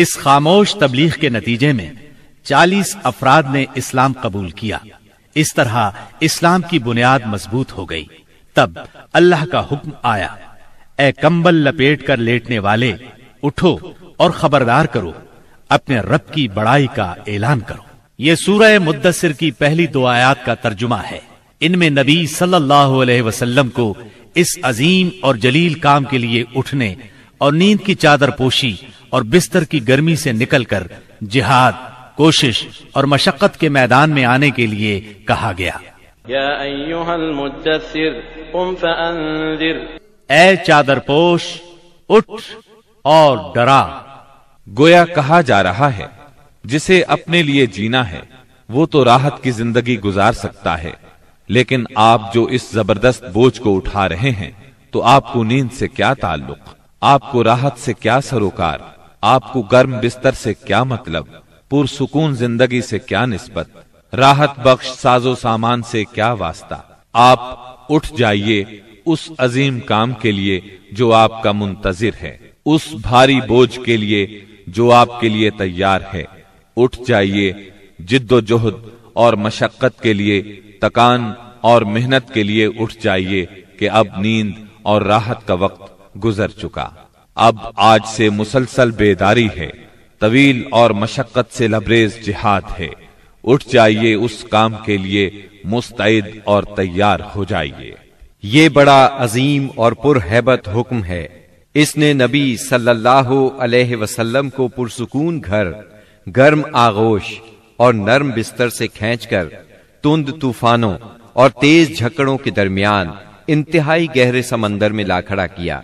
اس خاموش تبلیغ کے نتیجے میں چالیس افراد نے اسلام قبول کیا۔ اس طرح اسلام کی بنیاد مضبوط ہو گئی۔ تب اللہ کا حکم آیا۔ اے کمبل لپیٹ کر لیٹنے والے، اٹھو اور خبردار کرو۔ اپنے رب کی بڑائی کا اعلان کرو۔ یہ سورہ مدثر کی پہلی دو آیات کا ترجمہ ہے۔ ان میں نبی صلی اللہ علیہ وسلم کو اس عظیم اور جلیل کام کے لیے اٹھنے اور نیند کی چادر پوشی اور بستر کی گرمی سے نکل کر جہاد کوشش اور مشقت کے میدان میں آنے کے لیے کہا گیا۔ یا ایوہا المدثر قم فانذر۔ اے چادر پوش اٹھ اور ڈرا۔ گویا کہا جا رہا ہے جسے اپنے لیے جینا ہے وہ تو راحت کی زندگی گزار سکتا ہے۔ لیکن آپ جو اس زبردست بوجھ کو اٹھا رہے ہیں تو آپ کو نیند سے کیا تعلق؟ آپ کو راحت سے کیا سروکار؟ آپ کو گرم بستر سے کیا مطلب؟ پرسکون زندگی سے کیا نسبت؟ راحت بخش ساز و سامان سے کیا واسطہ؟ آپ اٹھ جائیے اس عظیم کام کے لیے جو آپ کا منتظر ہے، اس بھاری بوجھ کے لیے جو آپ کے لیے تیار ہے۔ اٹھ جائیے جد و جہد اور مشقت کے لیے، تکان اور محنت کے لیے اٹھ جائیے کہ اب نیند اور راحت کا وقت گزر چکا۔ اب آج سے مسلسل بیداری ہے۔ طویل اور مشقت سے لبریز جہاد ہے۔ اٹھ جائیے اس کام کے لیے، مستعد اور تیار ہو جائیے۔ یہ بڑا عظیم اور پرہیبت حکم ہے۔ اس نے نبی صلی اللہ علیہ وسلم کو پرسکون گھر، گرم آغوش اور نرم بستر سے کھینچ کر، تند طوفانوں اور تیز جھکڑوں کے درمیان انتہائی گہرے سمندر میں لا کھڑا کیا۔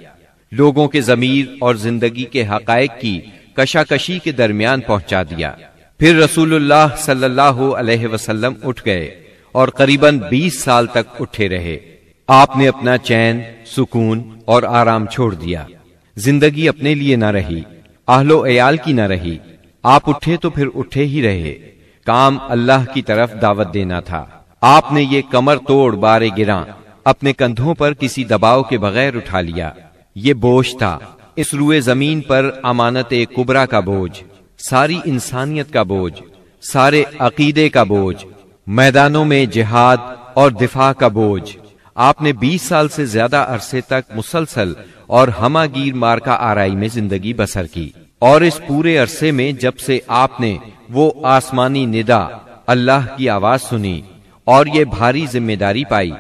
لوگوں کے ضمیر اور زندگی کے حقائق کی کشاکشی کے درمیان پہنچا دیا۔ پھر رسول اللہ صلی اللہ علیہ وسلم اٹھ گئے اور قریباً بیس سال تک اٹھے رہے۔ آپ نے اپنا چین، سکون اور آرام چھوڑ دیا۔ زندگی اپنے لیے نہ رہی، اہل و عیال کی نہ رہی۔ آپ اٹھے تو پھر اٹھے ہی رہے۔ کام اللہ کی طرف دعوت دینا تھا۔ آپ نے یہ کمر توڑ بارے گراں، اپنے کندھوں پر کسی دباؤ کے بغیر اٹھا لیا۔ یہ بوجھ تھا۔ اس روئے زمین پر امانت کبرا کا بوجھ، ساری انسانیت کا بوجھ، سارے عقیدے کا بوجھ، میدانوں میں جہاد اور دفاع کا بوجھ۔ آپ نے بیس سال سے زیادہ عرصے تک مسلسل اور ہما گیر مار کا آرائی میں زندگی بسر کی۔ اور اس پورے عرصے میں جب سے آپ نے وہ آسمانی ندا اللہ کی آواز سنی اور یہ بھاری ذمہ داری پائی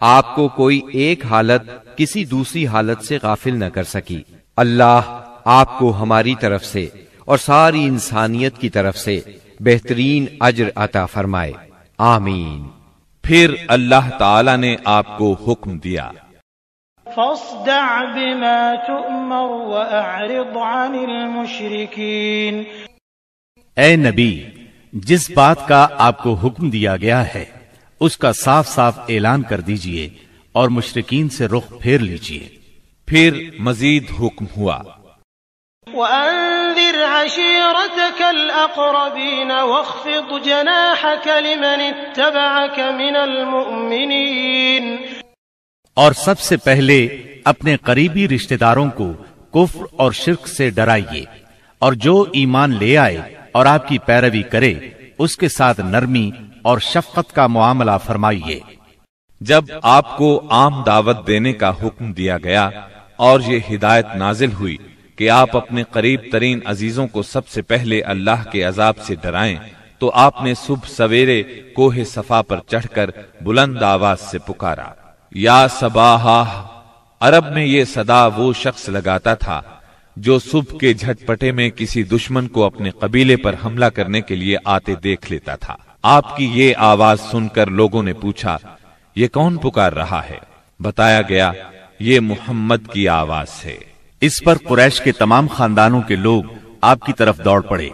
آپ کو کوئی ایک حالت کسی دوسری حالت سے غافل نہ کر سکی۔ اللہ آپ کو ہماری طرف سے اور ساری انسانیت کی طرف سے بہترین اجر عطا فرمائے۔ آمین۔ پھر اللہ تعالی نے آپ کو حکم دیا۔ فاصدع بما تؤمر واعرض عن المشركين اے نبی جس بات کا آپ کو حکم دیا گیا ہے اس کا صاف صاف اعلان کر دیجیے اور مشرقین سے رخ پھیر لیجیے۔ پھر مزید حکم ہوا۔ وأنذر عشيرتك الأقربين واخفض جناحك لمن اتبعك من المؤمنين۔ اور سب سے پہلے اپنے قریبی رشتہ داروں کو کفر اور شرک سے ڈرائیے اور جو ایمان لے آئے اور آپ کی پیروی کرے اس کے ساتھ نرمی اور شفقت کا معاملہ فرمائیے۔ جب آپ کو عام دعوت دینے کا حکم دیا گیا اور یہ ہدایت نازل ہوئی کہ آپ اپنے قریب ترین عزیزوں کو سب سے پہلے اللہ کے عذاب سے ڈرائیں، تو آپ نے صبح سویرے کوہ صفا پر چڑھ کر بلند آواز سے پکارا۔ یا سباہا عرب میں یہ صدا وہ شخص لگاتا تھا جو صبح کے جھٹ پٹے میں کسی دشمن کو اپنے قبیلے پر حملہ کرنے کے لیے آتے دیکھ لیتا تھا۔ آپ کی یہ آواز سن کر لوگوں نے پوچھا، یہ کون پکار رہا ہے؟ بتایا گیا، یہ محمد کی آواز ہے۔ اس پر قریش کے تمام خاندانوں کے لوگ آپ کی طرف دوڑ پڑے۔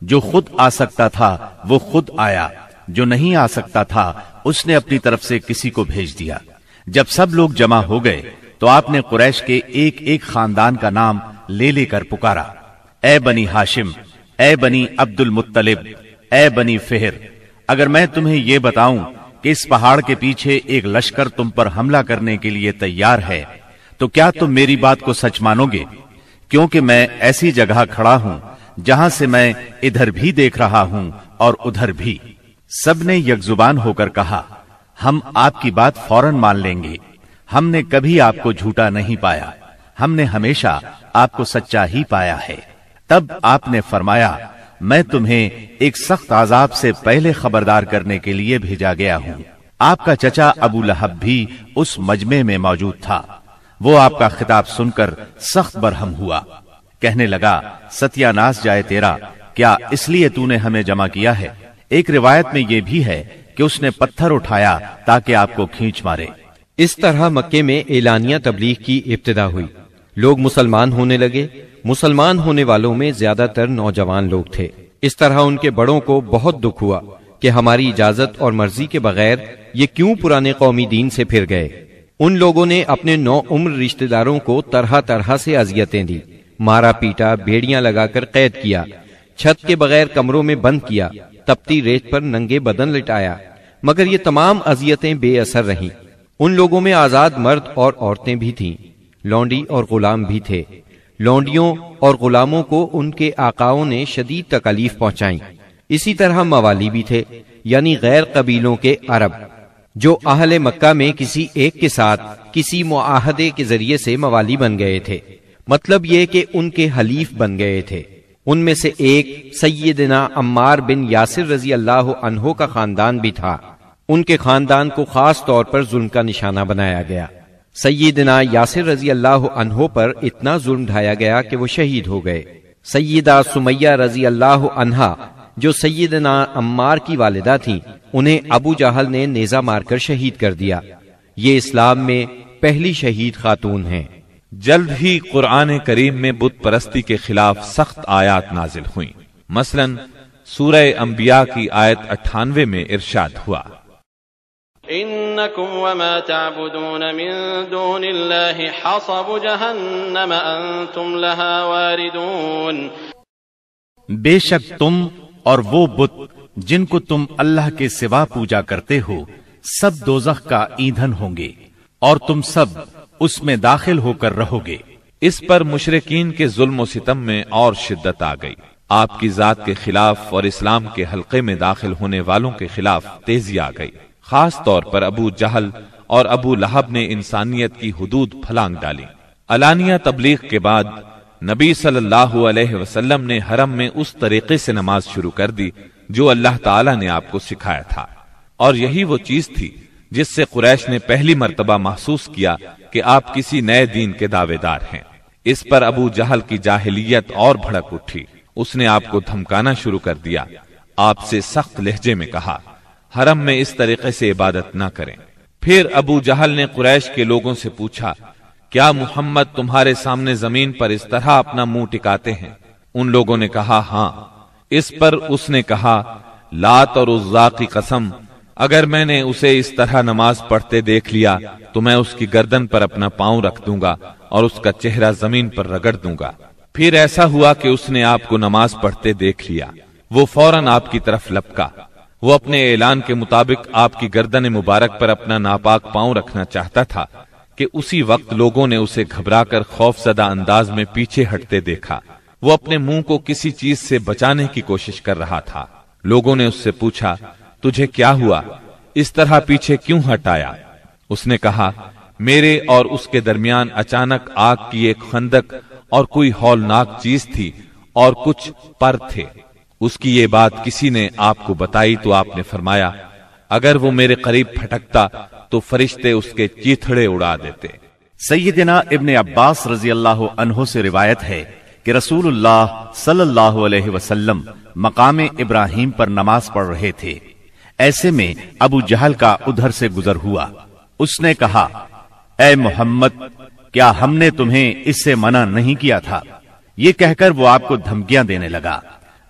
جو خود آ سکتا تھا، وہ خود آیا۔ جو نہیں آ سکتا تھا، اس نے اپنی طرف سے کسی کو بھیج دیا۔ جب سب لوگ جمع ہو گئے، تو آپ نے قریش کے ایک ایک خاندان کا نام لے لے کر پکارا۔ اے بنی ہاشم، اے بنی عبد المطلب اے بنی فہر اگر میں تمہیں یہ بتاؤں کہ اس پہاڑ کے پیچھے ایک لشکر تم پر حملہ کرنے کے لیے تیار ہے، تو کیا تم میری بات کو سچ مانو گے؟ کیونکہ میں ایسی جگہ کھڑا ہوں جہاں سے میں ادھر بھی دیکھ رہا ہوں اور ادھر بھی۔ سب نے یک زبان ہو کر کہا، ہم آپ کی بات فوراً مان لیں گے۔ ہم نے کبھی آپ کو جھوٹا نہیں پایا۔ ہم نے ہمیشہ آپ کو سچا ہی پایا ہے۔ تب آپ نے فرمایا میں تمہیں ایک سخت عذاب سے پہلے خبردار کرنے کے لیے بھیجا گیا ہوں۔ آپ کا چچا ابو لہب بھی اس مجمع میں موجود تھا۔ وہ آپ کا خطاب سن کر سخت برہم ہوا۔ کہنے لگا ستیا ناس جائے تیرا، کیا اس لیے تو نے ہمیں جمع کیا ہے؟ ایک روایت میں یہ بھی ہے کہ اس نے پتھر اٹھایا تاکہ آپ کو کھینچ مارے۔ اس طرح مکے میں اعلانیہ تبلیغ کی ابتدا ہوئی۔ لوگ مسلمان ہونے لگے۔ مسلمان ہونے والوں میں زیادہ تر نوجوان لوگ تھے۔ اس طرح ان کے بڑوں کو بہت دکھ ہوا کہ ہماری اجازت اور مرضی کے بغیر یہ کیوں پرانے قومی دین سے پھر گئے۔ ان لوگوں نے اپنے نو عمر رشتہ داروں کو طرح طرح سے اذیتیں دی مارا پیٹا، بیڑیاں لگا کر قید کیا۔ چھت کے بغیر کمروں میں بند کیا۔ تپتی ریت پر ننگے بدن لٹایا۔ مگر یہ تمام اذیتیں بے اثر رہیں۔ ان لوگوں میں آزاد مرد اور عورتیں بھی تھیں۔ لونڈی اور غلام بھی تھے۔ لونڈیوں اور غلاموں کو ان کے آقاؤں نے شدید تکلیف پہنچائیں اسی طرح موالی بھی تھے یعنی غیر قبیلوں کے عرب، جو اہل مکہ میں کسی ایک کے ساتھ، کسی معاہدے کے ذریعے سے موالی بن گئے تھے۔ مطلب یہ کہ ان کے حلیف بن گئے تھے۔ ان میں سے ایک سیدنا عمار بن یاسر رضی اللہ عنہ کا خاندان بھی تھا۔ ان کے خاندان کو خاص طور پر ظلم کا نشانہ بنایا گیا۔ سیدنا یاسر رضی اللہ عنہ پر اتنا ظلم ڈھایا گیا کہ وہ شہید ہو گئے۔ سیدہ سمیہ رضی اللہ عنہا، جو سیدنا عمار کی والدہ تھی انہیں ابو جہل نے نیزہ مار کر شہید کر دیا۔ یہ اسلام میں پہلی شہید خاتون ہیں۔ جلد ہی قرآن کریم میں بت پرستی کے خلاف سخت آیات نازل ہوئیں۔ مثلا، سورہ انبیاء کی آیت اٹھانوے میں ارشاد ہوا۔ انکم وما تعبدون من دون اللہ حصب جہنم انتم لها واردون. بے شک تم اور وہ بت جن کو تم اللہ کے سوا پوجا کرتے ہو سب دوزخ کا ایندھن ہوں گے اور تم سب اس میں داخل ہو کر رہو گے۔ اس پر مشرقین کے ظلم و ستم میں اور شدت آ گئی۔ آپ کی ذات کے خلاف اور اسلام کے حلقے میں داخل ہونے والوں کے خلاف تیزی آ گئی۔ خاص طور پر ابو جہل اور ابو لہب نے انسانیت کی حدود پھلانگ ڈالی۔ علانیہ تبلیغ کے بعد نبی صلی اللہ علیہ وسلم نے حرم میں اس طریقے سے نماز شروع کر دی جو اللہ تعالی نے آپ کو سکھایا تھا۔ اور یہی وہ چیز تھی جس سے قریش نے پہلی مرتبہ محسوس کیا کہ آپ کسی نئے دین کے دعوے دار ہیں۔ اس پر ابو جہل کی جاہلیت اور بھڑک اٹھی۔ اس نے آپ کو دھمکانا شروع کر دیا۔ آپ سے سخت لہجے میں کہا۔ حرم میں اس طریقے سے عبادت نہ کریں۔ پھر ابو جہل نے قریش کے لوگوں سے پوچھا، کیا محمد تمہارے سامنے زمین پر اس طرح اپنا منہ ٹکاتے ہیں؟ ان لوگوں نے کہا ہاں۔ اس پر اس نے کہا، لات اور عزا کی قسم، اگر میں نے اسے اس طرح نماز پڑھتے دیکھ لیا، تو میں اس کی گردن پر اپنا پاؤں رکھ دوں گا اور اس کا چہرہ زمین پر رگڑ دوں گا۔ پھر ایسا ہوا کہ اس نے آپ کو نماز پڑھتے دیکھ لیا۔ وہ فوراً آپ کی طرف لپکا۔ وہ اپنے اعلان کے مطابق آپ کی گردن مبارک پر اپنا ناپاک پاؤں رکھنا چاہتا تھا کہ اسی وقت لوگوں نے اسے گھبرا کر خوف زدہ انداز میں پیچھے ہٹتے دیکھا۔ وہ اپنے منہ کو کسی چیز سے بچانے کی کوشش کر رہا تھا۔ لوگوں نے اس سے پوچھا، تجھے کیا ہوا؟ اس طرح پیچھے کیوں ہٹایا اس نے کہا، میرے اور اس کے درمیان اچانک آگ کی ایک خندق اور کوئی ہولناک چیز تھی اور کچھ پر تھے۔ اس کی یہ بات کسی نے آپ کو بتائی تو آپ نے فرمایا، اگر وہ میرے قریب پھٹکتا تو فرشتے اس کے چیتھڑے اڑا دیتے۔ سیدنا ابن عباس رضی اللہ عنہ سے روایت ہے کہ رسول اللہ صلی اللہ علیہ وسلم مقام ابراہیم پر نماز پڑھ رہے تھے۔ ایسے میں ابو جہل کا ادھر سے گزر ہوا۔ اس نے کہا، اے محمد، کیا ہم نے تمہیں اس سے منع نہیں کیا تھا؟ یہ کہہ کر وہ آپ کو دھمکیاں دینے لگا۔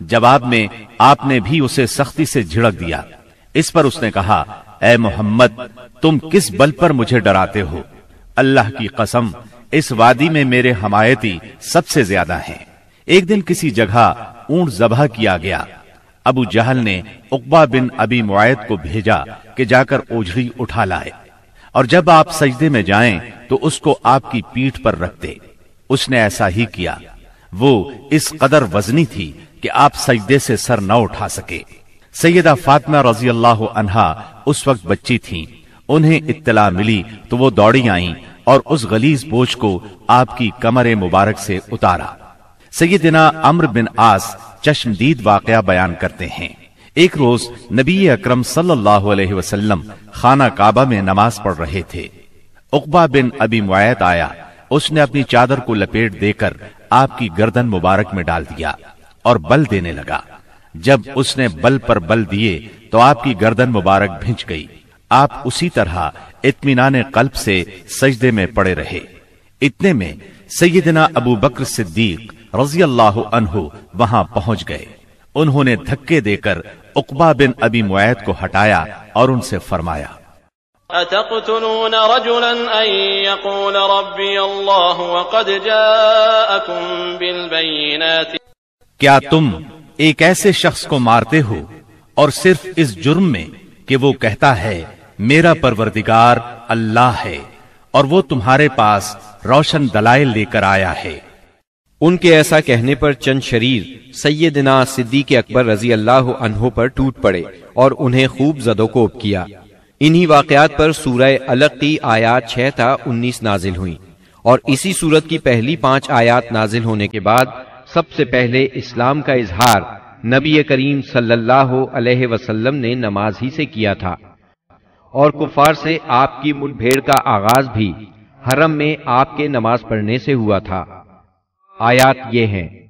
جواب میں آپ نے بھی اسے سختی سے جھڑک دیا۔ اس پر اس نے کہا، اے محمد، تم کس بل پر مجھے ڈراتے ہو؟ اللہ کی قسم، اس وادی میں میرے حمایتی سب سے زیادہ ہیں۔ ایک دن کسی جگہ اونٹ ذبح کیا گیا۔ ابو جہل نے اقبا بن ابی معاید کو بھیجا کہ جا کر اوجھڑی اٹھا لائے۔ اور جب آپ سجدے میں جائیں تو اس کو آپ کی پیٹھ پر رکھ دے۔ اس نے ایسا ہی کیا۔ وہ اس قدر وزنی تھی کہ آپ سجدے سے سر نہ اٹھا سکے۔ سیدہ فاطمہ رضی اللہ عنہا اس وقت بچی تھیں۔ انہیں اطلاع ملی تو وہ دوڑی آئیں اور اس غلیظ بوجھ کو آپ کی کمر مبارک سے اتارا۔ سیدنا امر بن آس چشمدید واقعہ بیان کرتے ہیں۔ ایک روز نبی اکرم صلی اللہ علیہ وسلم خانہ کعبہ میں نماز پڑھ رہے تھے۔ اقبا بن ابی معیت آیا۔ اس نے اپنی چادر کو لپیٹ دے کر آپ کی گردن مبارک میں ڈال دیا۔ اور بل دینے لگا۔ جب اس نے بل پر بل دیے تو آپ کی گردن مبارک بھنچ گئی۔ آپ اسی طرح اطمینان قلب سے سجدے میں پڑے رہے۔ اتنے میں سیدنا ابو بکر صدیق رضی اللہ عنہ وہاں پہنچ گئے۔ انہوں نے دھکے دے کر اقبا بن ابی معیت کو ہٹایا اور ان سے فرمایا أتقتلون رجلا أن يقول ربي الله وقد جاءكم بالبينات کیا تم ایک ایسے شخص کو مارتے ہو اور صرف اس جرم میں کہ وہ کہتا ہے، میرا پروردگار اللہ ہے، اور وہ تمہارے پاس روشن دلائل لے کر آیا ہے۔ ان کے ایسا کہنے پر چند شریر سیدنا صدیق اکبر رضی اللہ عنہ پر ٹوٹ پڑے اور انہیں خوب زدو کوب کیا۔ انہی واقعات پر سورہ الگ کی آیات چھ تا انیس نازل ہوئی اور اسی صورت کی پہلی پانچ آیات نازل ہونے کے بعد سب سے پہلے اسلام کا اظہار نبی کریم صلی اللہ علیہ وسلم نے نماز ہی سے کیا تھا۔ اور کفار سے آپ کی مٹ بھیڑ کا آغاز بھی حرم میں آپ کے نماز پڑھنے سے ہوا تھا۔ آیات یہ ہیں۔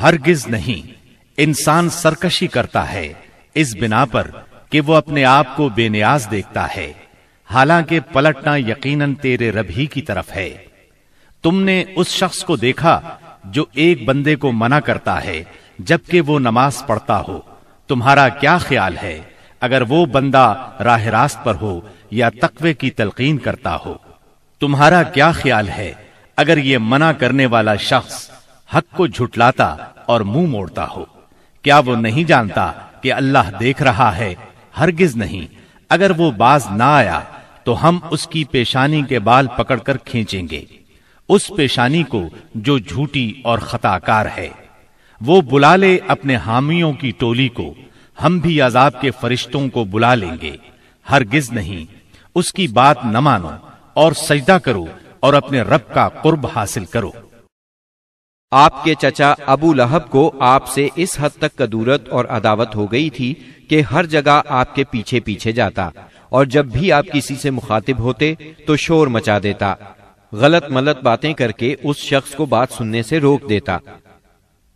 ہرگز نہیں۔ انسان سرکشی کرتا ہے۔ اس بنا پر کہ وہ اپنے آپ کو بے نیاز دیکھتا ہے۔ حالانکہ پلٹنا یقیناً تیرے رب ہی کی طرف ہے۔ تم نے اس شخص کو دیکھا جو ایک بندے کو منع کرتا ہے جبکہ وہ نماز پڑھتا ہو۔ تمہارا کیا خیال ہے؟ اگر وہ بندہ راہ راست پر ہو یا تقوی کی تلقین کرتا ہو۔ تمہارا کیا خیال ہے؟ اگر یہ منع کرنے والا شخص حق کو جھٹلاتا اور منہ موڑتا ہو۔ کیا وہ نہیں جانتا کہ اللہ دیکھ رہا ہے؟ ہرگز نہیں۔ اگر وہ باز نہ آیا، تو ہم اس کی پیشانی کے بال پکڑ کر کھینچیں گے۔ اس پیشانی کو جو جھوٹی اور خطا کار ہے۔ وہ بلا لے اپنے حامیوں کی ٹولی کو۔ ہم بھی عذاب کے فرشتوں کو بلا لیں گے۔ ہرگز نہیں۔ اس کی بات نہ مانو اور سجدہ کرو اور اپنے رب کا قرب حاصل کرو۔ آپ کے چچا ابو لہب کو آپ سے اس حد تک کدورت اور عداوت ہو گئی تھی کہ ہر جگہ آپ کے پیچھے پیچھے جاتا اور جب بھی آپ کسی سے مخاطب ہوتے تو شور مچا دیتا، غلط ملت باتیں کر کے اس شخص کو بات سننے سے روک دیتا۔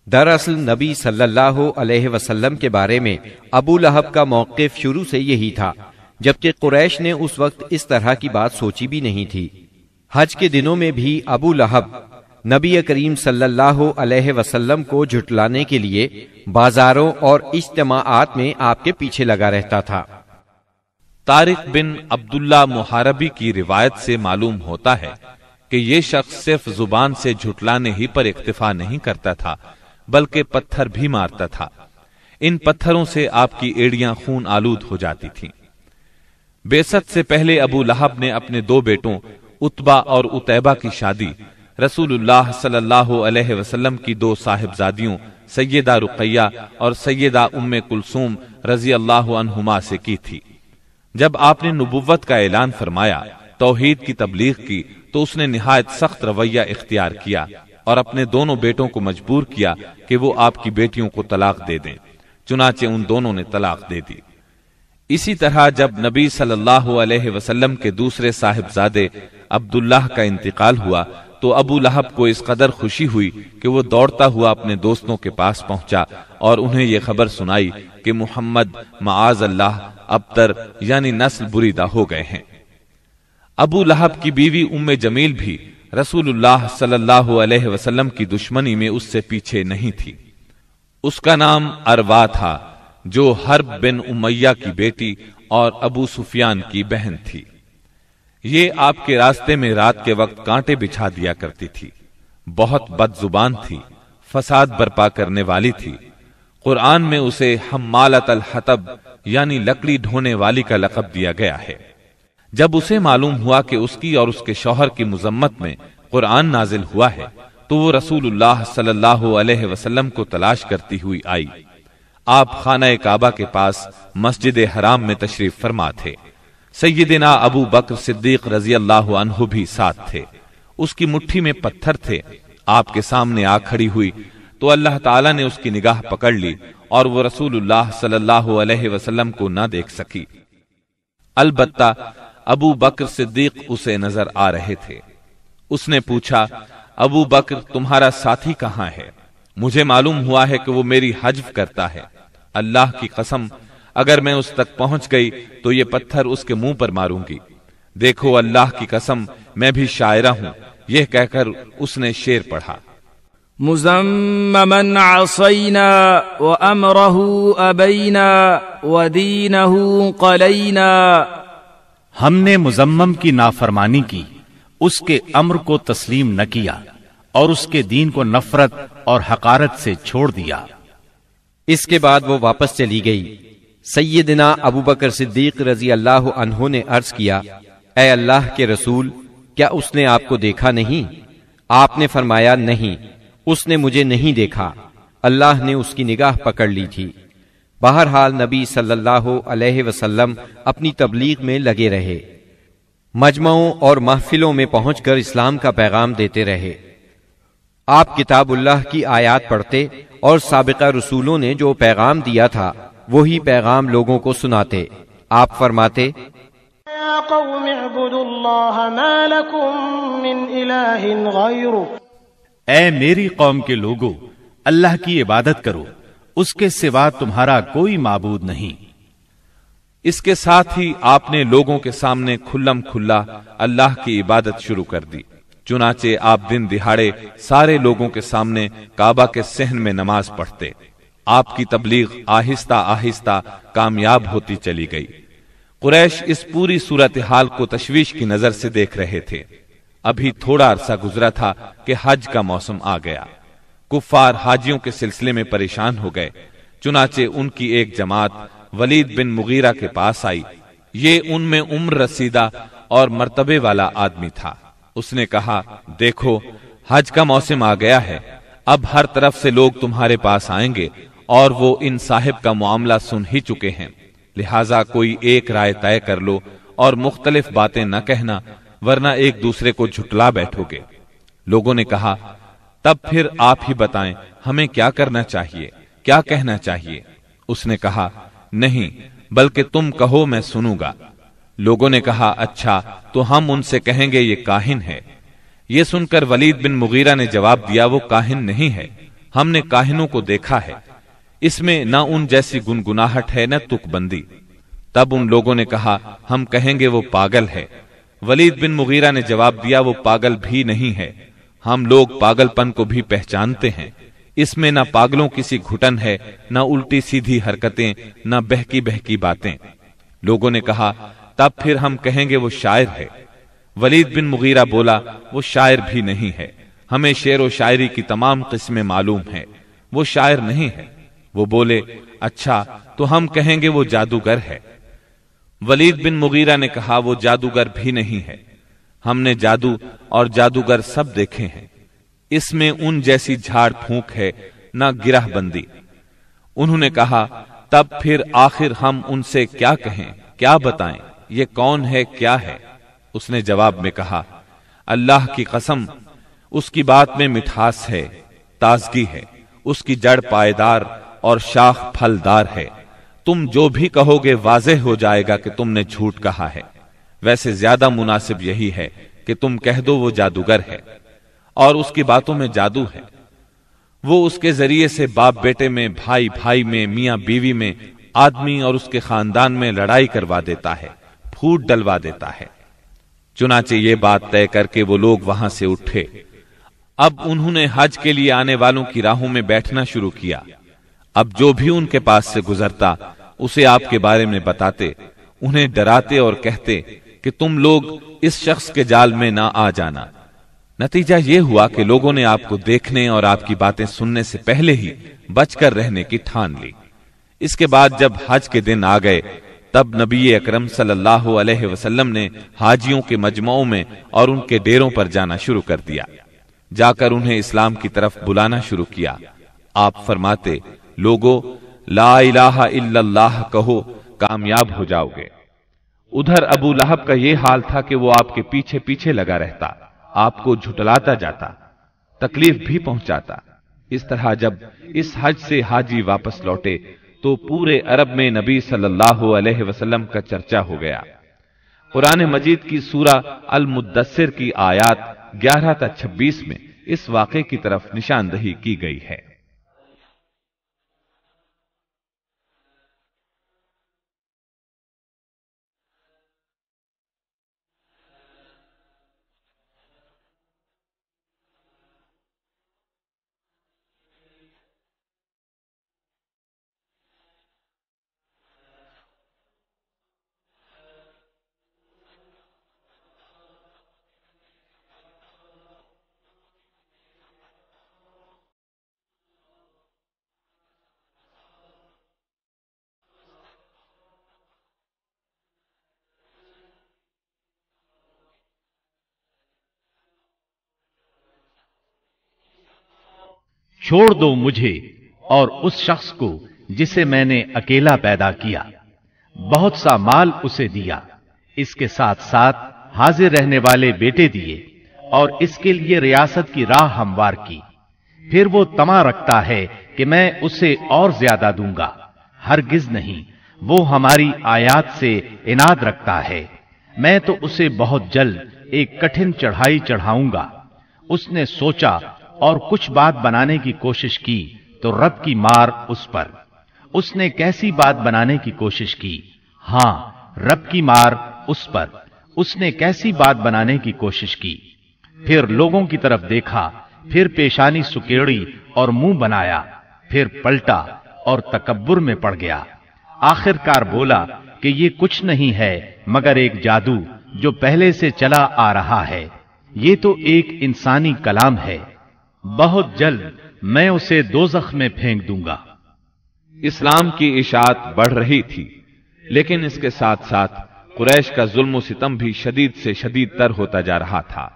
دراصل نبی صلی اللہ علیہ وسلم کے بارے میں ابو لہب کا موقف شروع سے یہی تھا، جبکہ قریش نے اس وقت اس طرح کی بات سوچی بھی نہیں تھی۔ حج کے دنوں میں بھی ابو لہب نبی کریم صلی اللہ علیہ وسلم کو جھٹلانے کے لیے بازاروں اور اجتماعات میں آپ کے پیچھے لگا رہتا تھا۔ تارق بن عبداللہ محاربی کی روایت سے معلوم ہوتا ہے کہ یہ شخص صرف زبان سے جھٹلانے ہی پر اکتفا نہیں کرتا تھا، بلکہ پتھر بھی مارتا تھا۔ ان پتھروں سے آپ کی ایڑیاں خون آلود ہو جاتی تھیں۔ بیست سے پہلے ابو لہب نے اپنے دو بیٹوں اتبا اور اتبا کی شادی رسول اللہ صلی اللہ علیہ وسلم کی دو صاحبزادیوں، سیدہ رقیہ اور سیدہ ام کلثوم رضی اللہ عنہما سے کی تھی۔ جب آپ نے نبوت کا اعلان فرمایا، توحید کی تبلیغ کی، تو اس نے نہایت سخت رویہ اختیار کیا اور اپنے دونوں بیٹوں کو مجبور کیا کہ وہ آپ کی بیٹیوں کو طلاق دے دیں، چنانچہ ان دونوں نے طلاق دے دی۔ اسی طرح جب نبی صلی اللہ علیہ وسلم کے دوسرے صاحبزادے عبداللہ کا انتقال ہوا تو ابو لہب کو اس قدر خوشی ہوئی کہ وہ دوڑتا ہوا اپنے دوستوں کے پاس پہنچا اور انہیں یہ خبر سنائی کہ محمد معاذ اللہ ابتر یعنی نسل بریدہ ہو گئے ہیں۔ ابو لہب کی بیوی ام جمیل بھی رسول اللہ صلی اللہ علیہ وسلم کی دشمنی میں اس سے پیچھے نہیں تھی۔ اس کا نام اروا تھا، جو حرب بن امیہ کی بیٹی اور ابو سفیان کی بہن تھی۔ یہ آپ کے راستے میں رات کے وقت کانٹے بچھا دیا کرتی تھی۔ بہت بد زبان تھی، فساد برپا کرنے والی تھی۔ قرآن میں اسے حمالت الحطب یعنی لکڑی ڈھونے والی کا لقب دیا گیا ہے۔ جب اسے معلوم ہوا کہ اس کی اور اس کے شوہر کی مذمت میں قرآن نازل ہوا ہے، تو وہ رسول اللہ صلی اللہ علیہ وسلم کو تلاش کرتی ہوئی آئی۔ آپ خانہ کعبہ کے پاس مسجد حرام میں تشریف فرما تھے۔ سیدنا ابو بکر صدیق رضی اللہ عنہ بھی ساتھ تھے۔ اس کی مٹھی میں پتھر تھے۔ آپ کے سامنے آ کھڑی ہوئی تو اللہ تعالیٰ نے اس کی نگاہ پکڑ لی اور وہ رسول اللہ صلی اللہ علیہ وسلم کو نہ دیکھ سکی۔ البتہ ابو بکر صدیق اسے نظر آ رہے تھے۔ اس نے پوچھا، ابو بکر، تمہارا ساتھی کہاں ہے؟ مجھے معلوم ہوا ہے کہ وہ میری حجف کرتا ہے۔ اللہ کی قسم اگر میں اس تک پہنچ گئی تو یہ پتھر اس کے منہ پر ماروں گی۔ دیکھو اللہ کی قسم میں بھی شاعرہ ہوں۔ یہ کہہ کر اس نے شیر پڑھا۔ مزممن عصینا وامره ابینا ودینه قلینا ہم نے مزمم کی نافرمانی کی اس کے امر کو تسلیم نہ کیا اور اس کے دین کو نفرت اور حقارت سے چھوڑ دیا۔ اس کے بعد وہ واپس چلی گئی۔ سیدنا ابو بکر صدیق رضی اللہ عنہ نے عرض کیا، اے اللہ کے رسول، کیا اس نے آپ کو دیکھا نہیں؟ آپ نے فرمایا، نہیں، اس نے مجھے نہیں دیکھا۔ اللہ نے اس کی نگاہ پکڑ لی تھی۔ بہرحال نبی صلی اللہ علیہ وسلم اپنی تبلیغ میں لگے رہے۔ مجمعوں اور محفلوں میں پہنچ کر اسلام کا پیغام دیتے رہے۔ آپ کتاب اللہ کی آیات پڑھتے اور سابقہ رسولوں نے جو پیغام دیا تھا وہی پیغام لوگوں کو سناتے آپ فرماتے اے میری قوم کے لوگوں اللہ کی عبادت کرو اس کے سوا تمہارا کوئی معبود نہیں۔ اس کے ساتھ ہی آپ نے لوگوں کے سامنے کھلم کھلا اللہ کی عبادت شروع کر دی۔ چنانچہ آپ دن دہاڑے سارے لوگوں کے سامنے کعبہ کے سہن میں نماز پڑھتے۔ آپ کی تبلیغ آہستہ آہستہ کامیاب ہوتی چلی گئی۔ قریش اس پوری صورتحال کو تشویش کی نظر سے دیکھ رہے تھے۔ ابھی تھوڑا عرصہ گزرا تھا کہ حج کا موسم آ گیا۔ کفار حاجیوں کے سلسلے میں پریشان ہو گئے۔ چنانچہ ان کی ایک جماعت ولید بن مغیرہ کے پاس آئی۔ یہ ان میں عمر رسیدہ اور مرتبے والا آدمی تھا۔ اس نے کہا، دیکھو، حج کا موسم آ گیا ہے۔ اب ہر طرف سے لوگ تمہارے پاس آئیں گے۔ اور وہ ان صاحب کا معاملہ سن ہی چکے ہیں۔ لہذا کوئی ایک رائے طے کر لو اور مختلف باتیں نہ کہنا، ورنہ ایک دوسرے کو جھٹلا بیٹھو گے۔ لوگوں نے کہا، تب پھر آپ ہی بتائیں، ہمیں کیا کرنا چاہیے؟ کیا کہنا چاہیے؟ اس نے کہا، نہیں، بلکہ تم کہو میں سنوں گا۔ لوگوں نے کہا اچھا تو ہم ان سے کہیں گے یہ کاہن ہے۔ یہ سن کر ولید بن مغیرہ نے جواب دیا، وہ کاہن نہیں ہے۔ ہم نے کاہنوں کو دیکھا ہے۔ اس میں نہ ان جیسی گنگناہٹ ہے، نہ تک بندی۔ تب ان لوگوں نے کہا، ہم کہیں گے وہ پاگل ہے۔ ولید بن مغیرہ نے جواب دیا، وہ پاگل بھی نہیں ہے۔ ہم لوگ پاگل پن کو بھی پہچانتے ہیں۔ اس میں نہ پاگلوں کسی گھٹن ہے، نہ الٹی سیدھی حرکتیں، نہ بہکی بہکی باتیں۔ لوگوں نے کہا، تب پھر ہم کہیں گے وہ شاعر ہے۔ ولید بن مغیرہ بولا، وہ شاعر بھی نہیں ہے۔ ہمیں شعر و شاعری کی تمام قسمیں معلوم ہے وہ شاعر نہیں ہے۔ وہ بولے اچھا تو ہم کہیں گے وہ جادوگر ہے؟ ولید بن مغیرہ نے کہا، وہ جادوگر بھی نہیں ہے۔ ہم نے جادو اور جادوگر سب دیکھے ہیں۔ اس میں ان جیسی جھاڑ پھونک ہے، نہ گرہ بندی۔ انہوں نے کہا، تب پھر آخر ہم ان سے کیا کہیں، کیا بتائیں، یہ کون ہے، کیا ہے؟ اس نے جواب میں کہا، اللہ کی قسم، اس کی بات میں مٹھاس ہے، تازگی ہے، اس کی جڑ پائیدار اور شاخ پھلدار ہے۔ تم جو بھی کہو گے واضح ہو جائے گا کہ تم نے جھوٹ کہا ہے۔ ویسے زیادہ مناسب یہی ہے کہ تم کہہ دو وہ جادوگر ہے۔ اور اس کی باتوں میں جادو ہے۔ وہ اس کے ذریعے سے باپ بیٹے میں، بھائی بھائی میں، میاں بیوی میں، آدمی اور اس کے خاندان میں لڑائی کروا دیتا ہے، پھوٹ ڈلوا دیتا ہے۔ چنانچہ یہ بات طے کر کے وہ لوگ وہاں سے اٹھے۔ اب انہوں نے حج کے لیے آنے والوں کی راہوں میں بیٹھنا شروع کیا۔ اب جو بھی ان کے پاس سے گزرتا، اسے آپ کے بارے میں بتاتے، انہیں ڈراتے اور کہتے کہ تم لوگ اس شخص کے جال میں نہ آ جانا۔ نتیجہ یہ ہوا کہ لوگوں نے آپ کو دیکھنے اور آپ کی باتیں سننے سے پہلے ہی بچ کر رہنے کی ٹھان لی۔ اس کے بعد جب حج کے دن آ گئے، تب نبی اکرم صلی اللہ علیہ وسلم نے حاجیوں کے مجموعوں میں اور ان کے ڈیروں پر جانا شروع کر دیا۔ جا کر انہیں اسلام کی طرف بلانا شروع کیا۔ آپ فرماتے لوگو، لا الہ الا اللہ کہو، کامیاب ہو جاؤ گے ادھر ابو لہب کا یہ حال تھا کہ وہ آپ کے پیچھے پیچھے لگا رہتا، آپ کو جھٹلاتا جاتا، تکلیف بھی پہنچاتا۔ اس طرح جب اس حج سے حاجی واپس لوٹے، تو پورے عرب میں نبی صلی اللہ علیہ وسلم کا چرچا ہو گیا۔ قرآن مجید کی سورہ المدثر کی آیات گیارہ تا چھبیس میں اس واقعے کی طرف نشاندہی کی گئی ہے۔ چھوڑ دو مجھے اور اس شخص کو جسے میں نے اکیلا پیدا کیا۔ بہت سا مال اسے دیا۔ اس کے ساتھ ساتھ حاضر رہنے والے بیٹے دیے اور اس کے لیے ریاست کی راہ ہموار کی۔ پھر وہ تما رکھتا ہے کہ میں اسے اور زیادہ دوں گا۔ ہرگز نہیں۔ وہ ہماری آیات سے اناد رکھتا ہے۔ میں تو اسے بہت جلد ایک کٹھن چڑھائی چڑھاؤں گا۔ اس نے سوچا اور کچھ بات بنانے کی کوشش کی تو رب کی مار اس پر۔ اس نے کیسی بات بنانے کی کوشش کی؟ ہاں رب کی مار اس پر۔ اس نے کیسی بات بنانے کی کوشش کی؟ پھر لوگوں کی طرف دیکھا، پھر پیشانی سکیڑی اور منہ بنایا، پھر پلٹا اور تکبر میں پڑ گیا۔ آخر کار بولا کہ یہ کچھ نہیں ہے، مگر ایک جادو جو پہلے سے چلا آ رہا ہے۔ یہ تو ایک انسانی کلام ہے۔ بہت جلد میں اسے دوزخ میں پھینک دوں گا۔ اسلام کی اشاعت بڑھ رہی تھی، لیکن اس کے ساتھ ساتھ قریش کا ظلم و ستم بھی شدید سے شدید تر ہوتا جا رہا تھا۔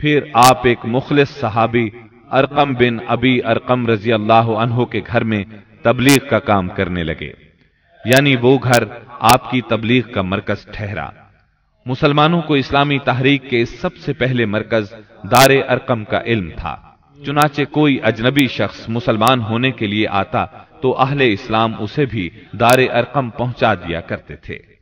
پھر آپ ایک مخلص صحابی ارقم بن ابی ارقم رضی اللہ عنہ کے گھر میں تبلیغ کا کام کرنے لگے۔ یعنی وہ گھر آپ کی تبلیغ کا مرکز ٹھہرا۔ مسلمانوں کو اسلامی تحریک کے سب سے پہلے مرکز دار ارقم کا علم تھا۔ چنانچہ کوئی اجنبی شخص مسلمان ہونے کے لیے آتا تو اہل اسلام اسے بھی دار ارقم پہنچا دیا کرتے تھے۔